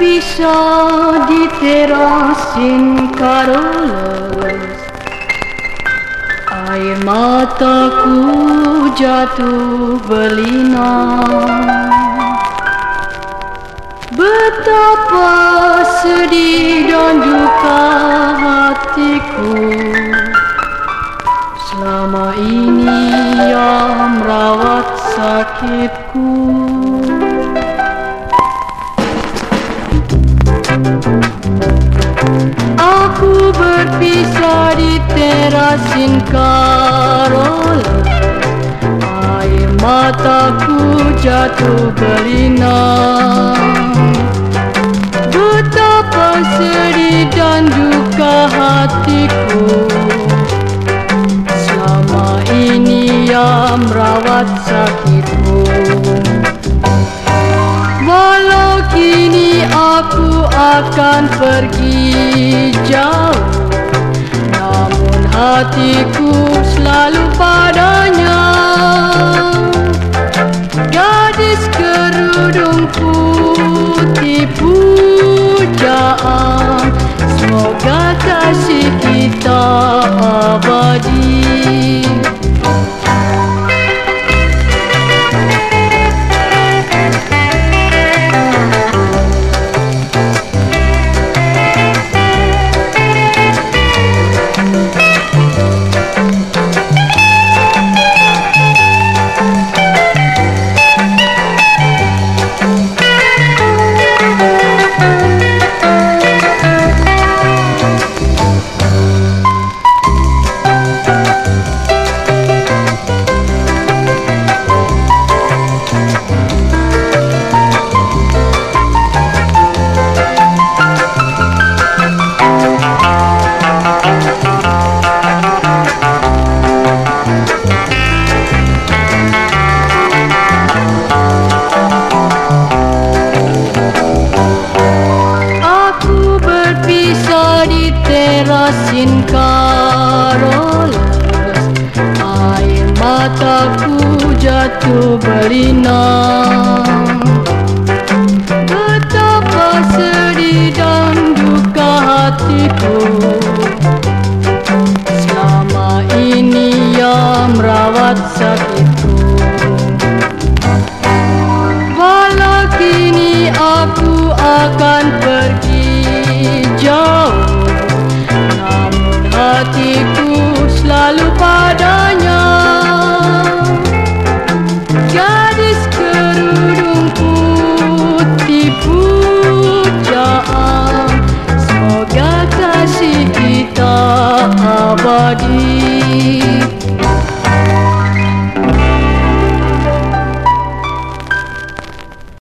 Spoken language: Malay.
berpisah di terasin Karolos Air mataku jatuh berlinang Betapa sedih dan duka hatiku. Selama ini yang merawat sakitku di terasin Karola Air mataku jatuh berlinang Betapa sedih dan duka hatiku Selama ini yang merawat sakitku Walau kini aku akan pergi jauh hatiku selalu padanya. Gadis kerudung putih pujaan Semoga kasih kita abadi di terasin Karolas Air mataku jatuh berlinang